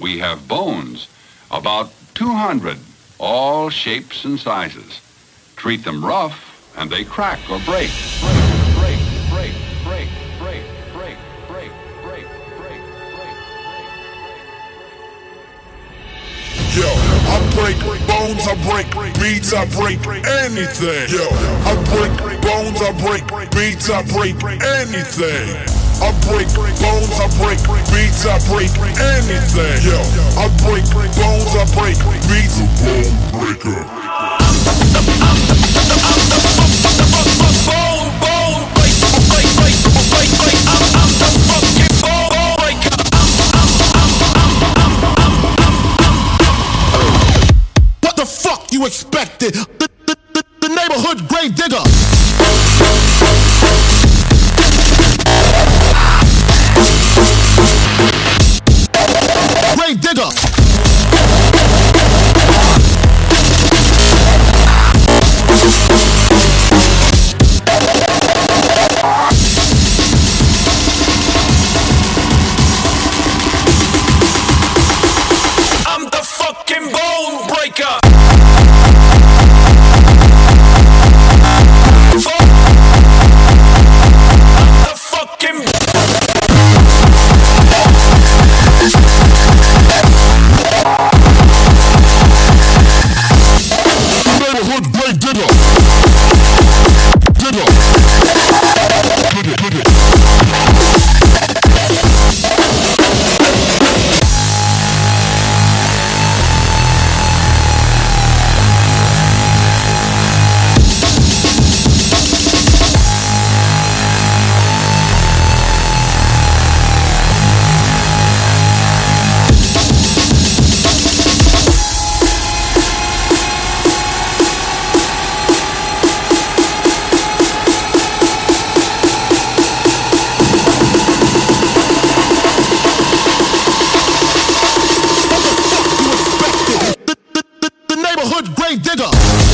we have bones, about 200, all shapes and sizes. Treat them rough, and they crack or break. break, break, break Yo, I break bones, I break beats. I break anything. Yo, I break bones, I break beats. I break anything. I break bones, I break beats, I break anything. Yo, I break bones, I break beats, a bone breaker. Bone, bone, break, break, break, break, break. I'm, I'm the fucking bone breaker. What the fuck you expected? The, the, the, the neighborhood grave digger. good one. good grave digger.